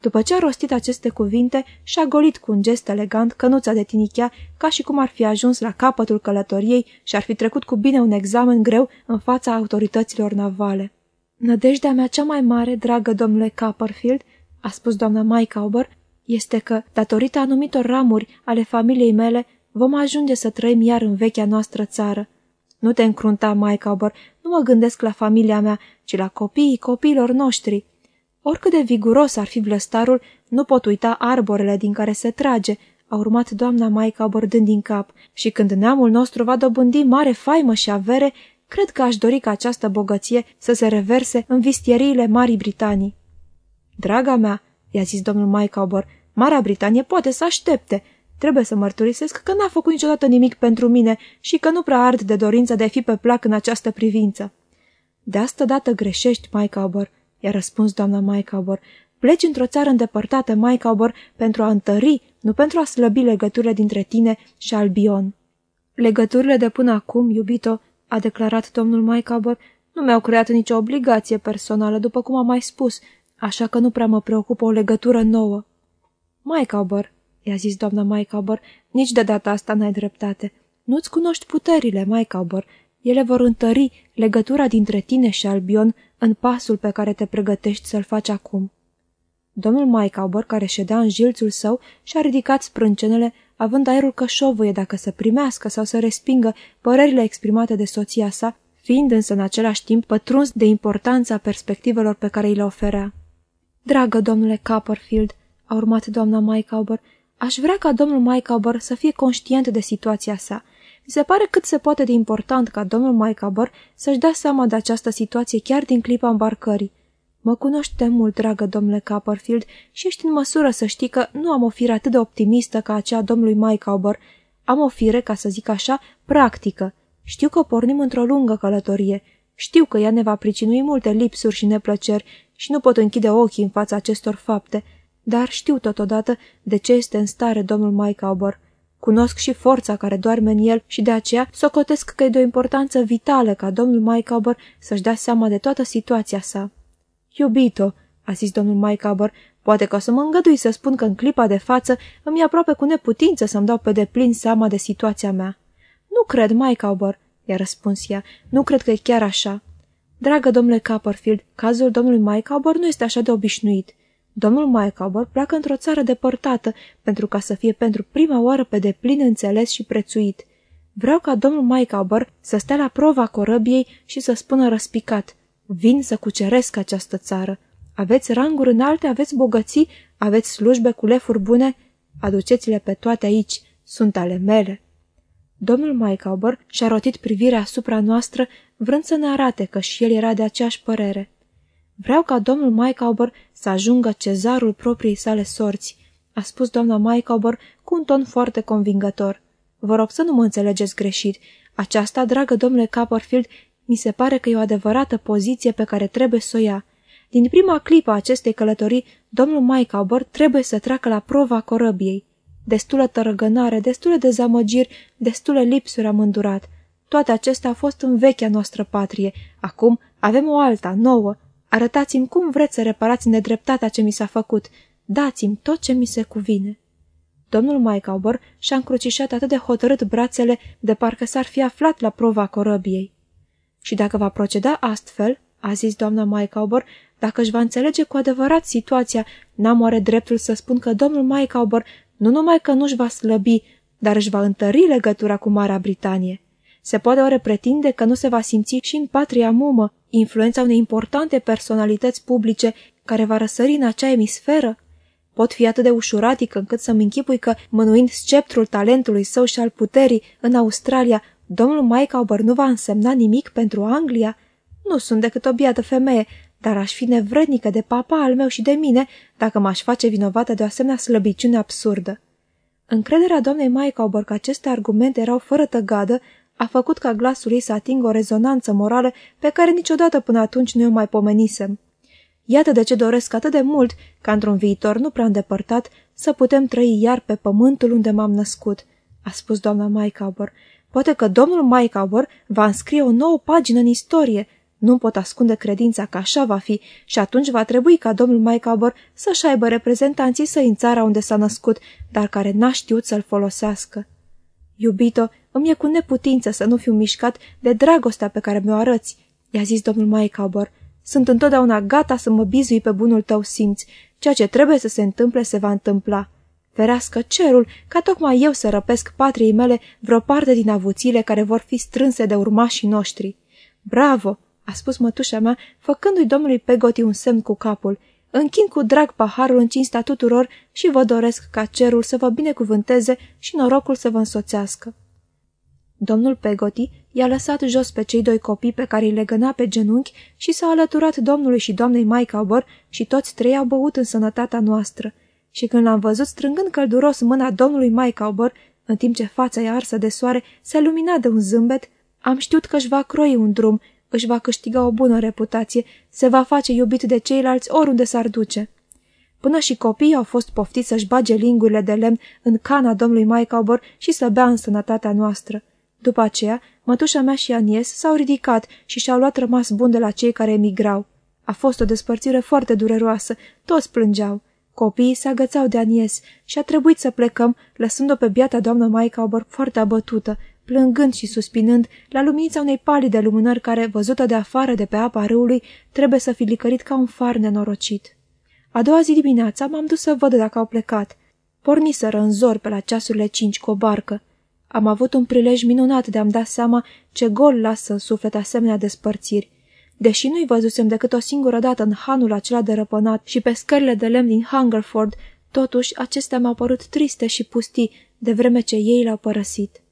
După ce a rostit aceste cuvinte, și-a golit cu un gest elegant cănuța de tinichea, ca și cum ar fi ajuns la capătul călătoriei și ar fi trecut cu bine un examen greu în fața autorităților navale. Nădejdea mea cea mai mare, dragă domnule Copperfield, a spus doamna Maicauber, este că, datorită anumitor ramuri ale familiei mele, vom ajunge să trăim iar în vechea noastră țară. Nu te încrunta, Maicauber, nu mă gândesc la familia mea, ci la copiii copiilor noștri. Oricât de viguros ar fi vlăstarul, nu pot uita arborele din care se trage, a urmat doamna Maica bordând din cap, și când neamul nostru va dobândi mare faimă și avere, cred că aș dori ca această bogăție să se reverse în vistieriile Marii Britanii. Draga mea, i-a zis domnul Maicaubor, Marea Britanie poate să aștepte. Trebuie să mărturisesc că n-a făcut niciodată nimic pentru mine și că nu prea ard de dorința de a fi pe plac în această privință. De asta dată greșești, Maicaubor, i-a răspuns doamna Maicaubor. Pleci într-o țară îndepărtată, Maicaubor, pentru a întări, nu pentru a slăbi legăturile dintre tine și Albion. Legăturile de până acum, iubito, a declarat domnul Maicaubor, nu mi-au creat nicio obligație personală, după cum am mai spus, așa că nu prea mă preocupă o legătură nouă. Maicaubor, i-a zis doamna Maicaubor, nici de data asta n-ai dreptate. Nu-ți cunoști puterile, Maicaubor. Ele vor întări legătura dintre tine și Albion în pasul pe care te pregătești să-l faci acum. Domnul Maicaubor, care ședea în jilțul său, și-a ridicat sprâncenele, având aerul că șovăie dacă să primească sau să respingă părerile exprimate de soția sa, fiind însă în același timp pătruns de importanța perspectivelor pe care îi le oferea. Dragă domnule Copperfield, a urmat doamna Maicaubor, aș vrea ca domnul Maicaubor să fie conștient de situația sa. Mi se pare cât se poate de important ca domnul Maicaubor să-și dea seama de această situație chiar din clipa îmbarcării. Mă cunoști mult, dragă domnule Copperfield, și ești în măsură să știi că nu am o fire atât de optimistă ca aceea domnului Maicaubor. Am o fire, ca să zic așa, practică. Știu că pornim într-o lungă călătorie. Știu că ea ne va pricinui multe lipsuri și neplăceri și nu pot închide ochii în fața acestor fapte, dar știu totodată de ce este în stare domnul Maicaubor. Cunosc și forța care doarme în el și de aceea socotesc că e de o importanță vitală ca domnul Maicaubor să-și dea seama de toată situația sa. Iubito, a zis domnul Maicaubor, poate că o să mă îngădui să spun că în clipa de față îmi e aproape cu neputință să-mi dau pe deplin seama de situația mea. Nu cred, Maicaubor, i-a răspuns ea, nu cred că e chiar așa. Dragă domnule Copperfield, cazul domnului Maicaubor nu este așa de obișnuit. Domnul Maicaubor pleacă într-o țară depărtată pentru ca să fie pentru prima oară pe deplin înțeles și prețuit. Vreau ca domnul Maicaubor să stea la prova corăbiei și să spună răspicat, vin să cuceresc această țară. Aveți ranguri înalte, aveți bogății, aveți slujbe cu lefuri bune, aduceți-le pe toate aici, sunt ale mele. Domnul Maicaubor și-a rotit privirea asupra noastră, vrând să ne arate că și el era de aceeași părere. Vreau ca domnul Maicaubor să ajungă cezarul propriei sale sorți, a spus doamna Maicaubor cu un ton foarte convingător. Vă rog să nu mă înțelegeți greșit. Aceasta, dragă domnule Copperfield, mi se pare că e o adevărată poziție pe care trebuie să o ia. Din prima clipă a acestei călătorii, domnul Maicaubor trebuie să treacă la prova corăbiei. Destulă tărăgănare, destule dezamăgiri, destule lipsuri am îndurat. Toate acestea au fost în vechea noastră patrie. Acum avem o alta, nouă. Arătați-mi cum vreți să reparați nedreptatea ce mi s-a făcut. Dați-mi tot ce mi se cuvine. Domnul Maicaubor și-a încrucișat atât de hotărât brațele de parcă s-ar fi aflat la prova corăbiei. Și dacă va proceda astfel, a zis doamna Maicaubor, dacă își va înțelege cu adevărat situația, n-am oare dreptul să spun că domnul Maicaubor nu numai că nu-și va slăbi, dar își va întări legătura cu Marea Britanie. Se poate oare pretinde că nu se va simți și în patria mumă influența unei importante personalități publice care va răsări în acea emisferă? Pot fi atât de ușuratică încât să-mi închipui că, mânuind sceptrul talentului său și al puterii în Australia, domnul Maicaubăr nu va însemna nimic pentru Anglia? Nu sunt decât o biată femeie, dar aș fi nevrednică de papa al meu și de mine dacă m-aș face vinovată de o asemenea slăbiciune absurdă. Încrederea doamnei Maicaubăr că aceste argumente erau fără tăgadă a făcut ca glasul ei să atingă o rezonanță morală pe care niciodată până atunci nu o mai pomenisem. Iată de ce doresc atât de mult ca într-un viitor nu prea îndepărtat să putem trăi iar pe pământul unde m-am născut, a spus doamna Maicaubor. Poate că domnul Maicaubor va înscrie o nouă pagină în istorie. Nu pot ascunde credința că așa va fi și atunci va trebui ca domnul Maicaubor să-și aibă reprezentanții săi în țara unde s-a născut, dar care n-a știut să-l folosească. Iubito, îmi e cu neputință să nu fiu mișcat de dragostea pe care mi-o arăți, i-a zis domnul Maicaubor. Sunt întotdeauna gata să mă bizui pe bunul tău simț. Ceea ce trebuie să se întâmple se va întâmpla. Ferească cerul ca tocmai eu să răpesc patriei mele vreo parte din avuțiile care vor fi strânse de urmașii noștri. Bravo! a spus mătușa mea, făcându-i domnului Pegoti un semn cu capul. închin cu drag paharul în cinsta tuturor și vă doresc ca cerul să vă binecuvânteze și norocul să vă însoțească. Domnul Pegoti i-a lăsat jos pe cei doi copii pe care îi legăna pe genunchi și s-a alăturat domnului și doamnei Maicaubor și toți trei au băut în sănătatea noastră. Și când l-am văzut strângând călduros mâna domnului Maicaubor, în timp ce fața ei arsă de soare se lumina de un zâmbet, am știut că își va croi un drum, își va câștiga o bună reputație, se va face iubit de ceilalți oriunde s-ar duce. Până și copiii au fost poftiți să-și bage lingurile de lemn în cana domnului Maicaubor și să bea în sănătatea noastră. După aceea, mătușa mea și Anies s-au ridicat și și-au luat rămas bun de la cei care emigrau. A fost o despărțire foarte dureroasă, toți plângeau. Copiii se agățau de Anies și a trebuit să plecăm, lăsând-o pe biata doamnă Maicaubor foarte abătută, plângând și suspinând la luminița unei palide lumânări care, văzută de afară de pe apa râului, trebuie să fi licărit ca un far nenorocit. A doua zi dimineața m-am dus să văd dacă au plecat. Porniseră în zor pe la ceasurile cinci cu o barcă. Am avut un prilej minunat de a-mi da seama ce gol lasă în suflet asemenea despărțiri. Deși nu-i văzusem decât o singură dată în hanul acela de răpănat și pe scările de lemn din Hungerford, totuși acestea mi-au părut triste și pustii, de vreme ce ei l-au părăsit.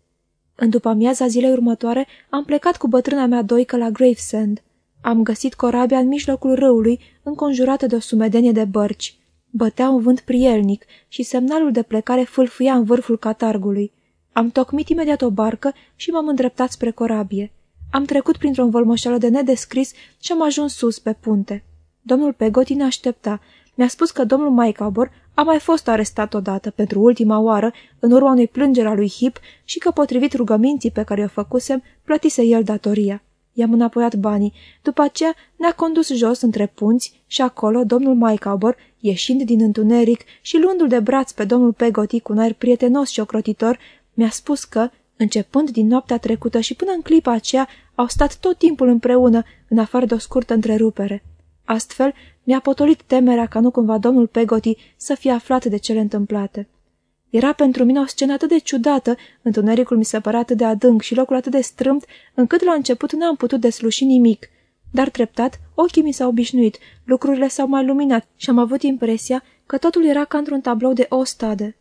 În după amiaza zilei următoare, am plecat cu bătrâna mea doică la Gravesend. Am găsit corabia în mijlocul râului, înconjurată de o sumedenie de bărci. Bătea un vânt prielnic și semnalul de plecare fâlfâia în vârful catargului. Am tocmit imediat o barcă și m-am îndreptat spre corabie. Am trecut printr-o învălmășeală de nedescris și am ajuns sus pe punte. Domnul Pegoti ne aștepta. Mi-a spus că domnul Maicabor a mai fost arestat odată, pentru ultima oară, în urma unei plângeri a lui Hip și că, potrivit rugăminții pe care o făcusem, plătise el datoria. I-am înapoiat banii. După aceea ne-a condus jos între punți și acolo domnul Maicabor, ieșind din întuneric și luându-l de braț pe domnul Pegoti cu un aer prietenos și ocrotitor, mi-a spus că, începând din noaptea trecută și până în clipa aceea, au stat tot timpul împreună, în afară de o scurtă întrerupere. Astfel, mi-a potolit temerea ca nu cumva domnul Pegoti să fie aflat de cele întâmplate. Era pentru mine o scenă atât de ciudată, întunericul mi se părea atât de adânc și locul atât de strâmt, încât la început n-am putut desluși nimic. Dar treptat, ochii mi s-au obișnuit, lucrurile s-au mai luminat și am avut impresia că totul era ca într-un tablou de ostade.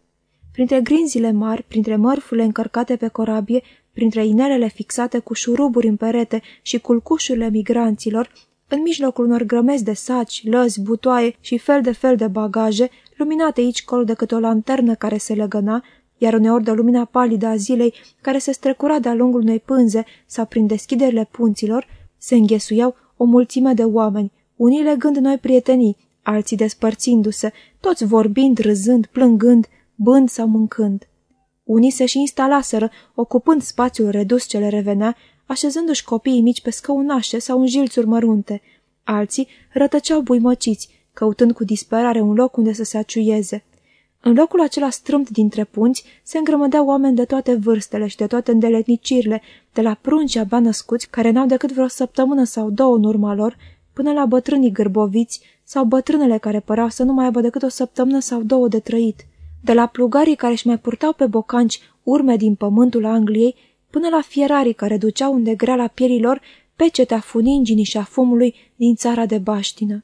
Printre grinzile mari, printre mărfurile încărcate pe corabie, printre inelele fixate cu șuruburi în perete și culcușurile migranților, în mijlocul unor grămezi de saci, lăzi, butoaie și fel de fel de bagaje, luminate aici colo de câte o lanternă care se legăna, iar uneori de lumina palidă a zilei care se strecura de-a lungul unei pânze sau prin deschiderile punților, se înghesuiau o mulțime de oameni, unii legând noi prietenii, alții despărțindu-se, toți vorbind, râzând, plângând, bând sau mâncând. Unii se și instalaseră, ocupând spațiul redus ce le revenea, așezându-și copiii mici pe scăunașe sau în jilțuri mărunte. Alții rătăceau buimăciți, căutând cu disperare un loc unde să se aciuieze. În locul acela strâmt dintre punți se îngrămădeau oameni de toate vârstele și de toate îndeletnicirile, de la prunci abia născuți, care n-au decât vreo săptămână sau două în urma lor, până la bătrânii gârboviți sau bătrânele care păreau să nu mai aibă decât o săptămână sau două de trăit de la plugarii care își mai purtau pe bocanci urme din pământul Angliei, până la fierarii care duceau unde grea la pielilor pecetea funinginii și a fumului din țara de baștină.